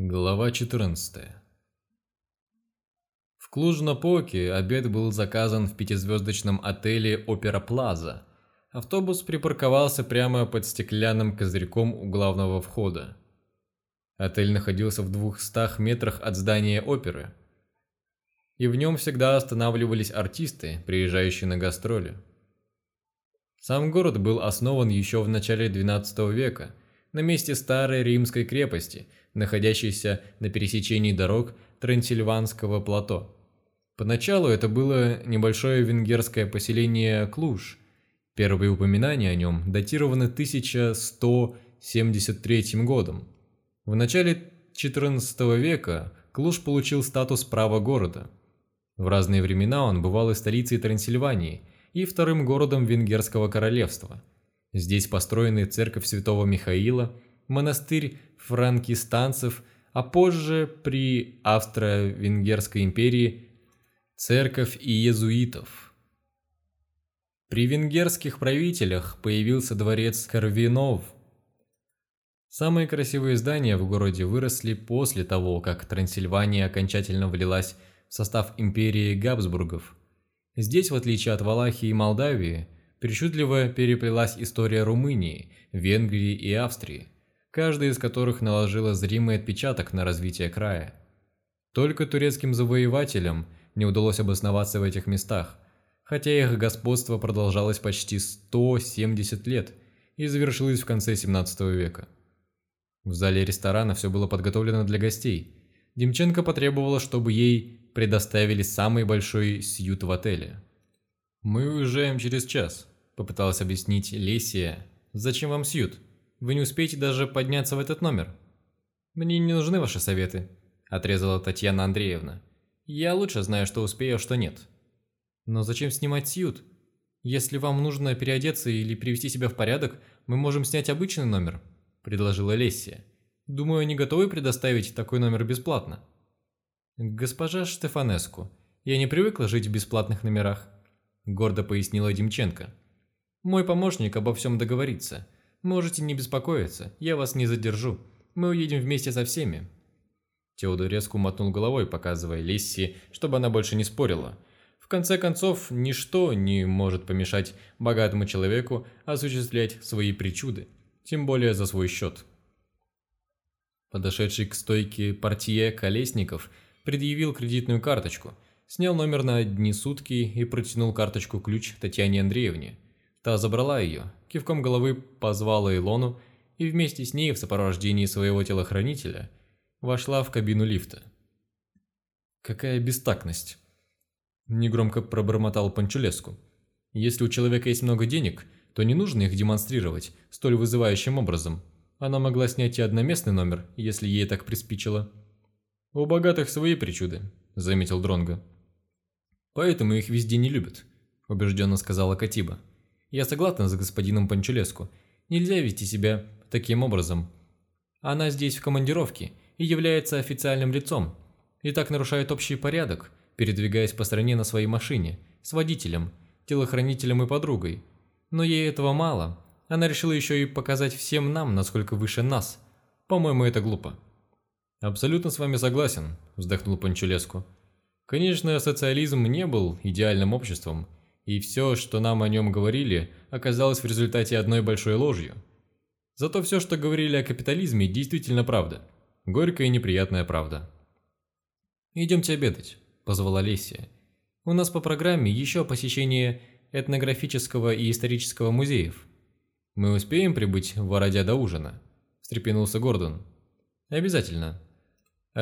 Глава 14 В Клуж-Напоке обед был заказан в пятизвездочном отеле «Опера Плаза». Автобус припарковался прямо под стеклянным козырьком у главного входа. Отель находился в двухстах метрах от здания оперы, и в нем всегда останавливались артисты, приезжающие на гастроли. Сам город был основан еще в начале XII века на месте старой римской крепости, находящейся на пересечении дорог Трансильванского плато. Поначалу это было небольшое венгерское поселение Клуж. Первые упоминания о нем датированы 1173 годом. В начале XIV века Клуж получил статус права города. В разные времена он бывал и столицей Трансильвании – и вторым городом Венгерского королевства. Здесь построены церковь святого Михаила, монастырь франкистанцев, а позже при Австро-Венгерской империи церковь иезуитов. При венгерских правителях появился дворец Карвинов. Самые красивые здания в городе выросли после того, как Трансильвания окончательно влилась в состав империи Габсбургов – Здесь, в отличие от Валахии и Молдавии, причудливо переплелась история Румынии, Венгрии и Австрии, каждая из которых наложила зримый отпечаток на развитие края. Только турецким завоевателям не удалось обосноваться в этих местах, хотя их господство продолжалось почти 170 лет и завершилось в конце 17 века. В зале ресторана все было подготовлено для гостей. Демченко потребовала, чтобы ей предоставили самый большой сьют в отеле. «Мы уезжаем через час», – попыталась объяснить Лесия. «Зачем вам сьют? Вы не успеете даже подняться в этот номер». «Мне не нужны ваши советы», – отрезала Татьяна Андреевна. «Я лучше знаю, что успею, а что нет». «Но зачем снимать сьют? Если вам нужно переодеться или привести себя в порядок, мы можем снять обычный номер», – предложила Лесия. «Думаю, они готовы предоставить такой номер бесплатно». «Госпожа Штефанеску, я не привыкла жить в бесплатных номерах», – гордо пояснила Демченко. «Мой помощник обо всем договорится. Можете не беспокоиться, я вас не задержу. Мы уедем вместе со всеми». Теодор резко мотнул головой, показывая Лесси, чтобы она больше не спорила. В конце концов, ничто не может помешать богатому человеку осуществлять свои причуды, тем более за свой счет. Подошедший к стойке портье Колесников – предъявил кредитную карточку, снял номер на одни сутки и протянул карточку-ключ Татьяне Андреевне. Та забрала ее, кивком головы позвала Илону и вместе с ней в сопровождении своего телохранителя вошла в кабину лифта. «Какая бестактность!» Негромко пробормотал Панчулеску. «Если у человека есть много денег, то не нужно их демонстрировать столь вызывающим образом. Она могла снять и одноместный номер, если ей так приспичило». «У богатых свои причуды», – заметил Дронго. «Поэтому их везде не любят», – убежденно сказала Катиба. «Я согласна с господином Панчулеску. Нельзя вести себя таким образом. Она здесь в командировке и является официальным лицом, и так нарушает общий порядок, передвигаясь по стране на своей машине, с водителем, телохранителем и подругой. Но ей этого мало. Она решила еще и показать всем нам, насколько выше нас. По-моему, это глупо». «Абсолютно с вами согласен», – вздохнул Панчелеску. «Конечно, социализм не был идеальным обществом, и все, что нам о нем говорили, оказалось в результате одной большой ложью. Зато все, что говорили о капитализме, действительно правда. Горькая и неприятная правда». «Идемте обедать», – позвала Лесия. «У нас по программе еще посещение этнографического и исторического музеев». «Мы успеем прибыть в Вородя до ужина?» – встрепенулся Гордон. «Обязательно»,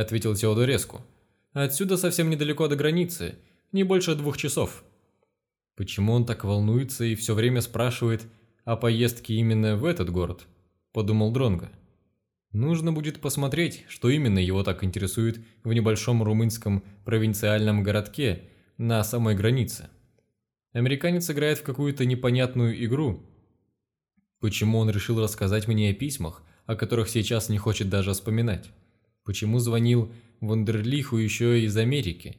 ответил Теодореску. «Отсюда совсем недалеко до границы, не больше двух часов». «Почему он так волнуется и все время спрашивает о поездке именно в этот город?» – подумал Дронго. Нужно будет посмотреть, что именно его так интересует в небольшом румынском провинциальном городке на самой границе. Американец играет в какую-то непонятную игру. Почему он решил рассказать мне о письмах, о которых сейчас не хочет даже вспоминать? Почему звонил Вандерлиху еще из Америки?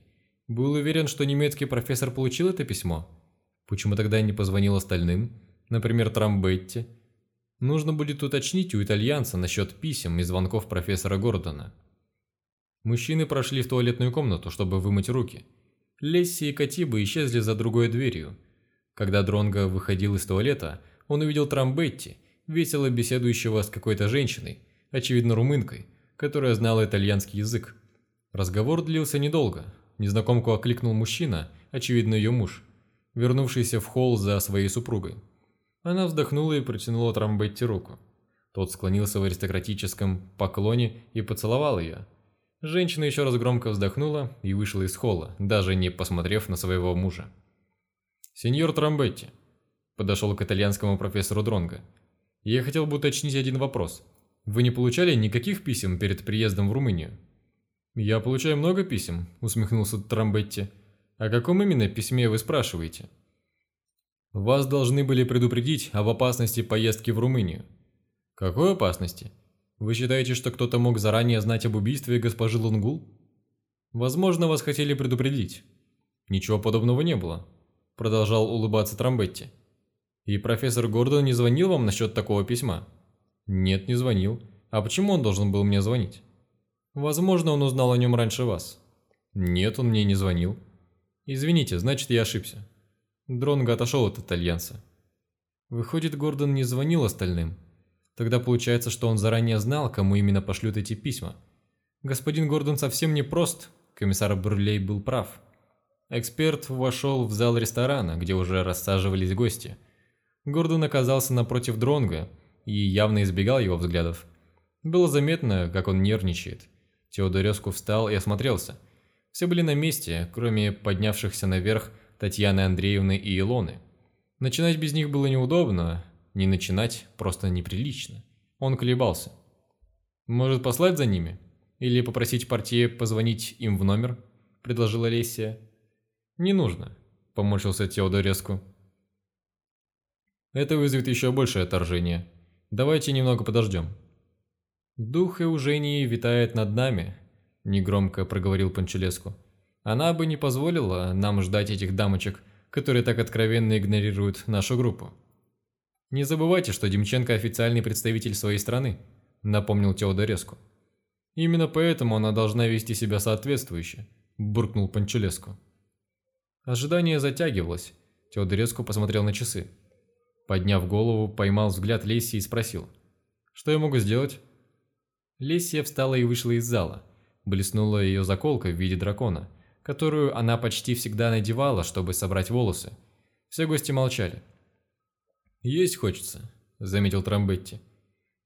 Был уверен, что немецкий профессор получил это письмо? Почему тогда не позвонил остальным? Например, Трамбетти? Нужно будет уточнить у итальянца насчет писем и звонков профессора Гордона. Мужчины прошли в туалетную комнату, чтобы вымыть руки. Лесси и Катиба исчезли за другой дверью. Когда Дронго выходил из туалета, он увидел Трамбетти, весело беседующего с какой-то женщиной, очевидно румынкой, которая знала итальянский язык. Разговор длился недолго. Незнакомку окликнул мужчина, очевидно ее муж, вернувшийся в холл за своей супругой. Она вздохнула и протянула Трамбетти руку. Тот склонился в аристократическом поклоне и поцеловал ее. Женщина еще раз громко вздохнула и вышла из холла, даже не посмотрев на своего мужа. «Сеньор Трамбетти», – подошел к итальянскому профессору Дронго. «Я хотел бы уточнить один вопрос. Вы не получали никаких писем перед приездом в Румынию?» «Я получаю много писем», – усмехнулся Трамбетти. «О каком именно письме вы спрашиваете?» «Вас должны были предупредить об опасности поездки в Румынию». «Какой опасности?» Вы считаете, что кто-то мог заранее знать об убийстве госпожи Лунгул? Возможно, вас хотели предупредить. Ничего подобного не было. Продолжал улыбаться Трамбетти. И профессор Гордон не звонил вам насчет такого письма? Нет, не звонил. А почему он должен был мне звонить? Возможно, он узнал о нем раньше вас. Нет, он мне не звонил. Извините, значит, я ошибся. Дронго отошел от итальянца. Выходит, Гордон не звонил остальным. Тогда получается, что он заранее знал, кому именно пошлют эти письма. Господин Гордон совсем не прост, комиссар Бурлей был прав. Эксперт вошел в зал ресторана, где уже рассаживались гости. Гордон оказался напротив Дронга и явно избегал его взглядов. Было заметно, как он нервничает. Теодореску встал и осмотрелся. Все были на месте, кроме поднявшихся наверх Татьяны Андреевны и Илоны. Начинать без них было неудобно, не начинать просто неприлично. Он колебался. «Может, послать за ними? Или попросить партии позвонить им в номер?» – предложила Лесия. «Не нужно», – поморщился Теодореску. «Это вызовет еще большее отторжение. Давайте немного подождем». «Дух Эужении витает над нами», – негромко проговорил Панчелеску. «Она бы не позволила нам ждать этих дамочек, которые так откровенно игнорируют нашу группу». «Не забывайте, что Демченко официальный представитель своей страны», – напомнил Теодореску. «Именно поэтому она должна вести себя соответствующе», – буркнул Панчелеску. Ожидание затягивалось. Теодореску посмотрел на часы. Подняв голову, поймал взгляд Лесси и спросил. «Что я могу сделать?» Лессия встала и вышла из зала. Блеснула ее заколка в виде дракона, которую она почти всегда надевала, чтобы собрать волосы. Все гости молчали. «Есть хочется», – заметил Трамбетти.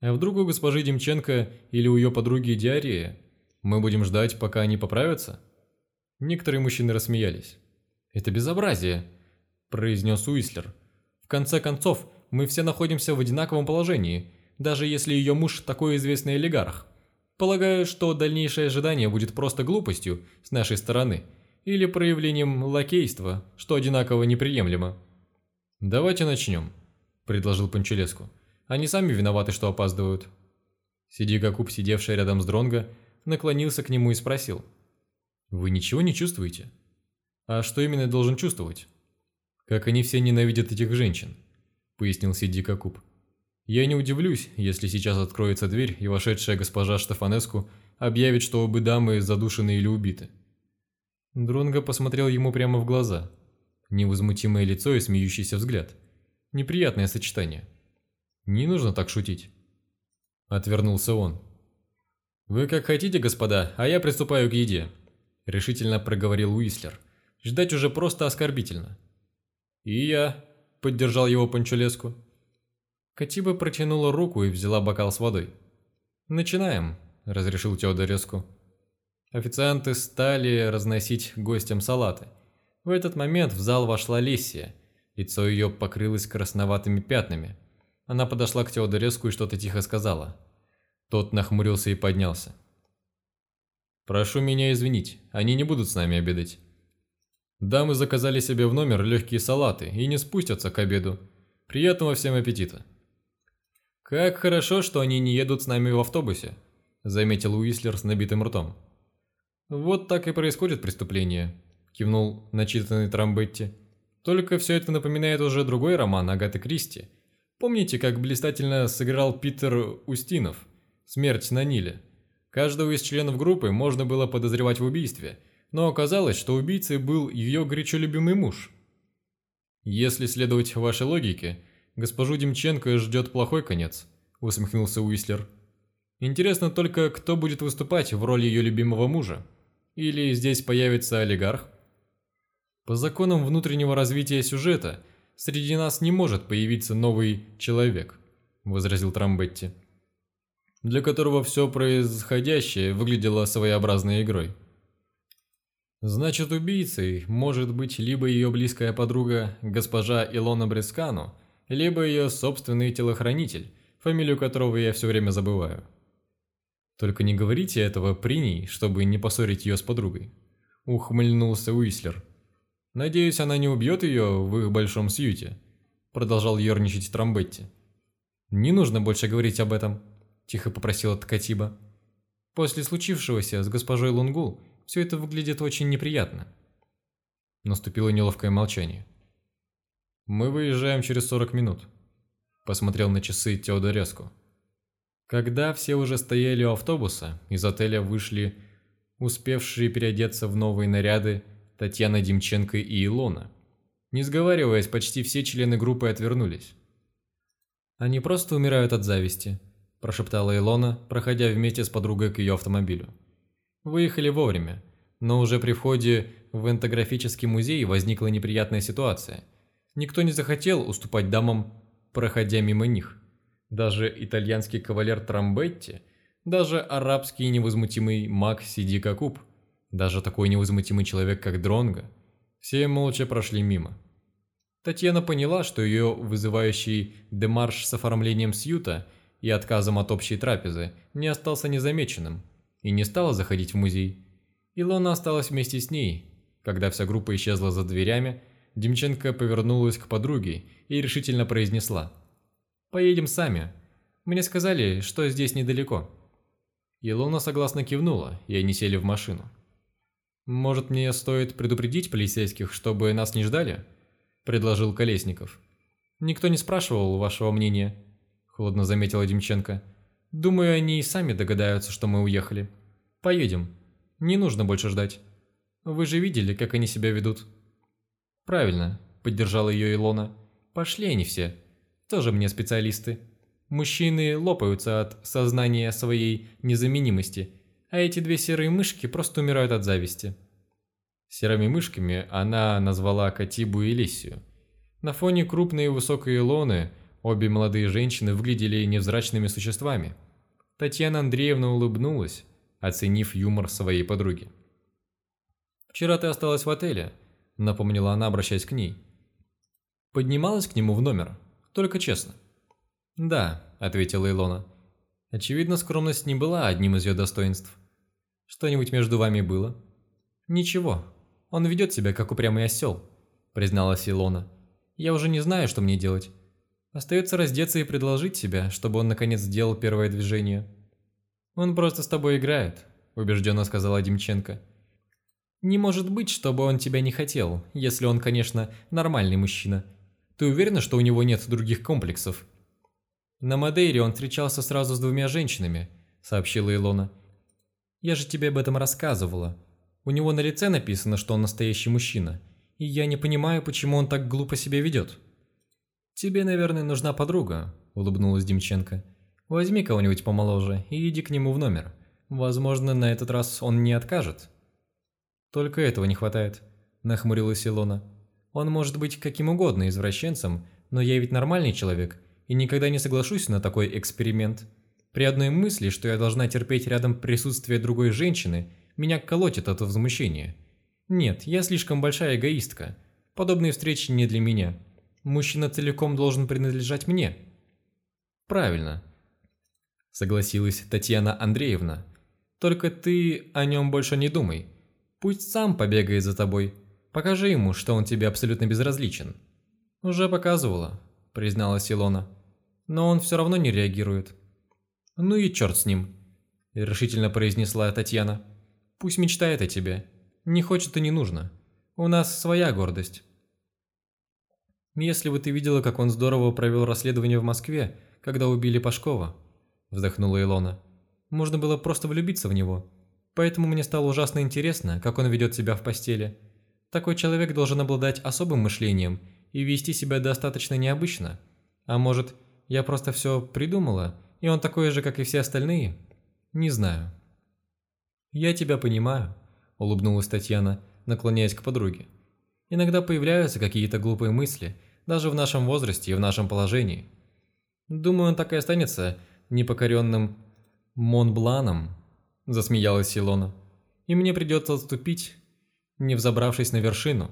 «А вдруг у госпожи Демченко или у ее подруги диарея? Мы будем ждать, пока они поправятся?» Некоторые мужчины рассмеялись. «Это безобразие», – произнес Уислер. «В конце концов, мы все находимся в одинаковом положении, даже если ее муж такой известный олигарх. Полагаю, что дальнейшее ожидание будет просто глупостью с нашей стороны или проявлением лакейства, что одинаково неприемлемо. Давайте начнем», – предложил Панчелеску. «Они сами виноваты, что опаздывают». Сидигакуб, сидевший рядом с Дронго, наклонился к нему и спросил. «Вы ничего не чувствуете?» «А что именно должен чувствовать?» «Как они все ненавидят этих женщин», – пояснил Сидикакуб. «Я не удивлюсь, если сейчас откроется дверь, и вошедшая госпожа Штефанеску объявит, что обе дамы задушены или убиты». Дронго посмотрел ему прямо в глаза. Невозмутимое лицо и смеющийся взгляд. Неприятное сочетание. Не нужно так шутить. Отвернулся он. «Вы как хотите, господа, а я приступаю к еде», – решительно проговорил Уислер. «Ждать уже просто оскорбительно». «И я», – поддержал его Панчулеску. Катиба протянула руку и взяла бокал с водой. «Начинаем», – разрешил Теодореску. Официанты стали разносить гостям салаты. В этот момент в зал вошла Лессия – Лицо ее покрылось красноватыми пятнами. Она подошла к Теодореску и что-то тихо сказала. Тот нахмурился и поднялся. «Прошу меня извинить, они не будут с нами обедать. Дамы заказали себе в номер легкие салаты и не спустятся к обеду. Приятного всем аппетита!» «Как хорошо, что они не едут с нами в автобусе», – заметил Уислер с набитым ртом. «Вот так и происходит преступление», – кивнул начитанный Трамбетти. Только все это напоминает уже другой роман Агаты Кристи. Помните, как блистательно сыграл Питер Устинов «Смерть на Ниле»? Каждого из членов группы можно было подозревать в убийстве, но оказалось, что убийцей был ее горячо любимый муж. Если следовать вашей логике, госпожу Демченко ждет плохой конец, усмехнулся Уислер. Интересно только, кто будет выступать в роли ее любимого мужа. Или здесь появится олигарх? По законам внутреннего развития сюжета, среди нас не может появиться новый человек, возразил Трамбетти, для которого все происходящее выглядело своеобразной игрой. Значит, убийцей может быть либо ее близкая подруга госпожа Илона Брескану, либо ее собственный телохранитель, фамилию которого я все время забываю. Только не говорите этого при ней, чтобы не поссорить ее с подругой. Ухмыльнулся Уислер. Надеюсь, она не убьет ее в их большом сьюте. Продолжал ерничать Трамбетти. Не нужно больше говорить об этом, тихо попросила Ткатиба. После случившегося с госпожой Лунгул все это выглядит очень неприятно. Наступило неловкое молчание. «Мы выезжаем через 40 минут», – посмотрел на часы Теодореску. Когда все уже стояли у автобуса, из отеля вышли успевшие переодеться в новые наряды Татьяна Демченко и Илона. Не сговариваясь, почти все члены группы отвернулись. «Они просто умирают от зависти», – прошептала Илона, проходя вместе с подругой к ее автомобилю. Выехали вовремя, но уже при входе в энтографический музей возникла неприятная ситуация. Никто не захотел уступать дамам, проходя мимо них. Даже итальянский кавалер Трамбетти, даже арабский невозмутимый маг Сиди Какуб, даже такой невозмутимый человек, как Дронго, все молча прошли мимо. Татьяна поняла, что ее вызывающий демарш с оформлением сьюта и отказом от общей трапезы не остался незамеченным, и не стала заходить в музей. Илона осталась вместе с ней. Когда вся группа исчезла за дверями, Демченко повернулась к подруге и решительно произнесла – Поедем сами. Мне сказали, что здесь недалеко». Илона согласно кивнула, и они сели в машину. «Может, мне стоит предупредить полицейских, чтобы нас не ждали?» – предложил Колесников. «Никто не спрашивал вашего мнения», – холодно заметила Демченко. «Думаю, они и сами догадаются, что мы уехали. Поедем. Не нужно больше ждать. Вы же видели, как они себя ведут?» «Правильно», – поддержала ее Илона. «Пошли они все. Тоже мне специалисты. Мужчины лопаются от сознания своей незаменимости, а эти две серые мышки просто умирают от зависти. Серыми мышками она назвала Катибу и Лисию. На фоне крупной и высокой лоны обе молодые женщины выглядели невзрачными существами. Татьяна Андреевна улыбнулась, оценив юмор своей подруги. «Вчера ты осталась в отеле», — напомнила она, обращаясь к ней. «Поднималась к нему в номер?» Только честно». «Да», — ответила Илона. «Очевидно, скромность не была одним из ее достоинств. Что-нибудь между вами было?» «Ничего. Он ведет себя, как упрямый осел», — призналась Илона. «Я уже не знаю, что мне делать. Остается раздеться и предложить себя, чтобы он наконец сделал первое движение». «Он просто с тобой играет», – убежденно сказала Демченко. «Не может быть, чтобы он тебя не хотел, если он, конечно, нормальный мужчина. Ты уверена, что у него нет других комплексов?» «На Мадейре он встречался сразу с двумя женщинами», – сообщила Илона. «Я же тебе об этом рассказывала. У него на лице написано, что он настоящий мужчина, и я не понимаю, почему он так глупо себя ведет». «Тебе, наверное, нужна подруга», – улыбнулась Демченко. «Возьми кого-нибудь помоложе и иди к нему в номер. Возможно, на этот раз он не откажет». «Только этого не хватает», – нахмурилась Илона. Он может быть каким угодно извращенцем, но я ведь нормальный человек и никогда не соглашусь на такой эксперимент. При одной мысли, что я должна терпеть рядом присутствие другой женщины, меня колотит от возмущения. Нет, я слишком большая эгоистка. Подобные встречи не для меня. Мужчина целиком должен принадлежать мне. Правильно. Согласилась Татьяна Андреевна. Только ты о нем больше не думай. Пусть сам побегает за тобой. Покажи ему, что он тебе абсолютно безразличен». «Уже показывала», – призналась Илона. «Но он все равно не реагирует». «Ну и черт с ним», – решительно произнесла Татьяна. «Пусть мечтает о тебе. Не хочет и не нужно. У нас своя гордость». «Если бы ты видела, как он здорово провел расследование в Москве, когда убили Пашкова», – вздохнула Илона. можно было просто влюбиться в него. Поэтому мне стало ужасно интересно, как он ведет себя в постели. Такой человек должен обладать особым мышлением и вести себя достаточно необычно. А может, я просто все придумала, и он такой же, как и все остальные? Не знаю. «Я тебя понимаю», – улыбнулась Татьяна, наклоняясь к подруге. «Иногда появляются какие-то глупые мысли, даже в нашем возрасте и в нашем положении. Думаю, он так и останется непокоренным Монбланом», – засмеялась Илона. «И мне придется отступить, не взобравшись на вершину.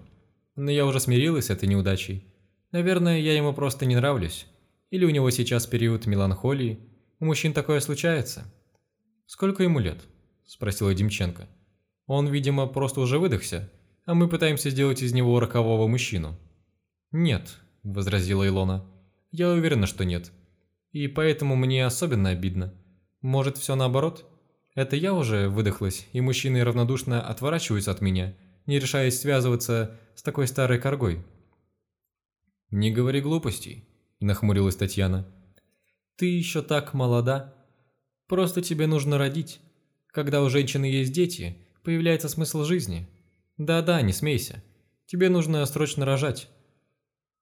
Но я уже смирилась с этой неудачей. Наверное, я ему просто не нравлюсь. Или у него сейчас период меланхолии. У мужчин такое случается». «Сколько ему лет?» – спросила Демченко. «Он, видимо, просто уже выдохся, а мы пытаемся сделать из него рокового мужчину». «Нет», – возразила Илона. «Я уверена, что нет. И поэтому мне особенно обидно. Может, все наоборот? Это я уже выдохлась, и мужчины равнодушно отворачиваются от меня, не решаясь связываться с такой старой коргой». «Не говори глупостей», – нахмурилась Татьяна. «Ты еще так молода. Просто тебе нужно родить. Когда у женщины есть дети, появляется смысл жизни. Да-да, не смейся. Тебе нужно срочно рожать.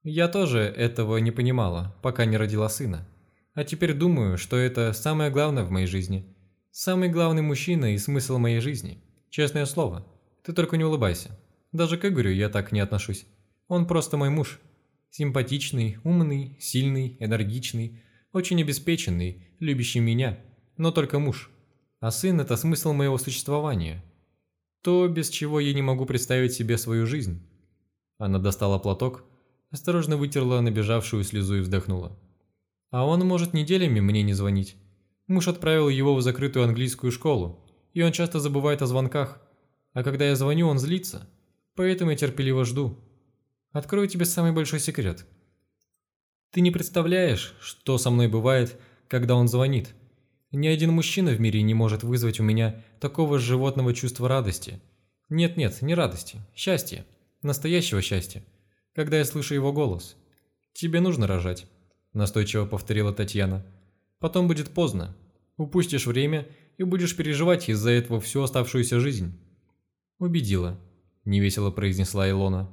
Я тоже этого не понимала, пока не родила сына. А теперь думаю, что это самое главное в моей жизни. Самый главный мужчина и смысл моей жизни. Честное слово. Ты только не улыбайся. Даже к Игорю я так не отношусь. Он просто мой муж. Симпатичный, умный, сильный, энергичный, очень обеспеченный, любящий меня – но только муж. А сын – это смысл моего существования. То, без чего я не могу представить себе свою жизнь. Она достала платок, осторожно вытерла набежавшую слезу и вздохнула. А он может неделями мне не звонить. Муж отправил его в закрытую английскую школу, и он часто забывает о звонках. А когда я звоню, он злится. Поэтому я терпеливо жду. Открою тебе самый большой секрет. Ты не представляешь, что со мной бывает, когда он звонит. Ни один мужчина в мире не может вызвать у меня такого животного чувства радости. Нет-нет, не радости, счастья. Настоящего счастья. Когда я слышу его голос. «Тебе нужно рожать», – настойчиво повторила Татьяна. «Потом будет поздно. Упустишь время и будешь переживать из-за этого всю оставшуюся жизнь». «Убедила», – невесело произнесла Илона.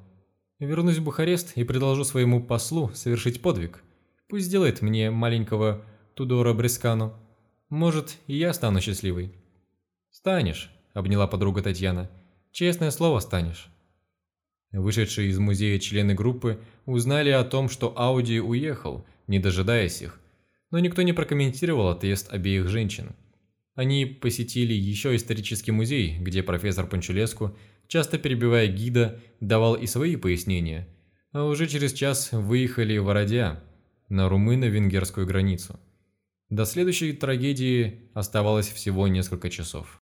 «Вернусь в Бухарест и предложу своему послу совершить подвиг. Пусть сделает мне маленького Тудора Брескану. Может, и я стану счастливой». «Станешь», – обняла подруга Татьяна. «Честное слово, станешь». Вышедшие из музея члены группы узнали о том, что Ауди уехал, не дожидаясь их, но никто не прокомментировал отъезд обеих женщин. Они посетили еще исторический музей, где профессор Панчулеску, часто перебивая гида, давал и свои пояснения, а уже через час выехали в Ородя, на румыно-венгерскую границу. До следующей трагедии оставалось всего несколько часов.